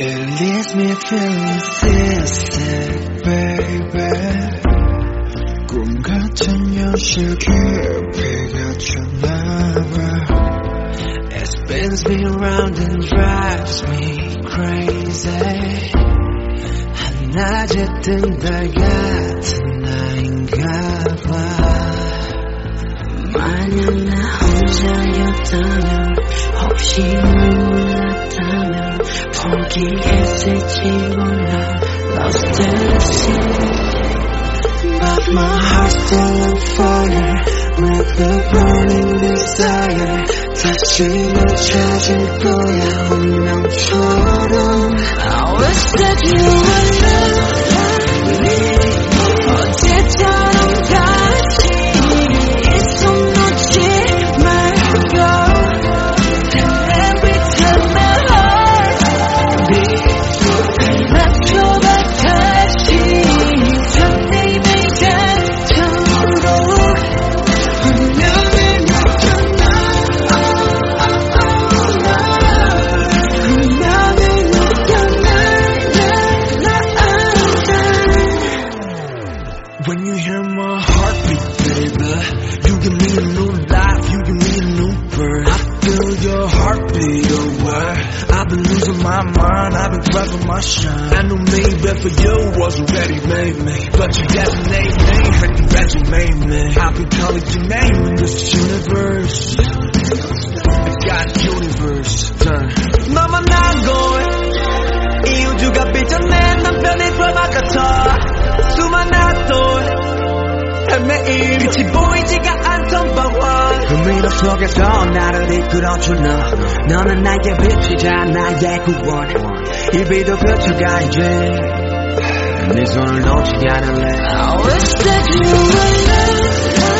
It leaves me feeling sick, baby. 꿈 같은 현실 깊이가 쳤나봐. It spins me around and drives me crazy. 한낮에 뜬 달 같은 나인가봐. 만약 나 혼자였다면 혹시 널 몰랐다면 포기했을지 몰라 Lost in the sea But my heart's still on fire With a burning desire 다시 널 찾을 거야 운명처럼 I wish that you were you give me a new life, you give me a new birth. I feel your heartbeat away. I've been losing my mind, I've been grabbing my shine. I knew maybe for you wasn't ready, made me, but you designate me, and you resume me. I've been calling your name in this universe. 속에서 나를 이끌어준 너 너는 나의 빛이자 나의 구원 이비도 그쳐가 이제 네 손을 놓지 않을래 I wish that you were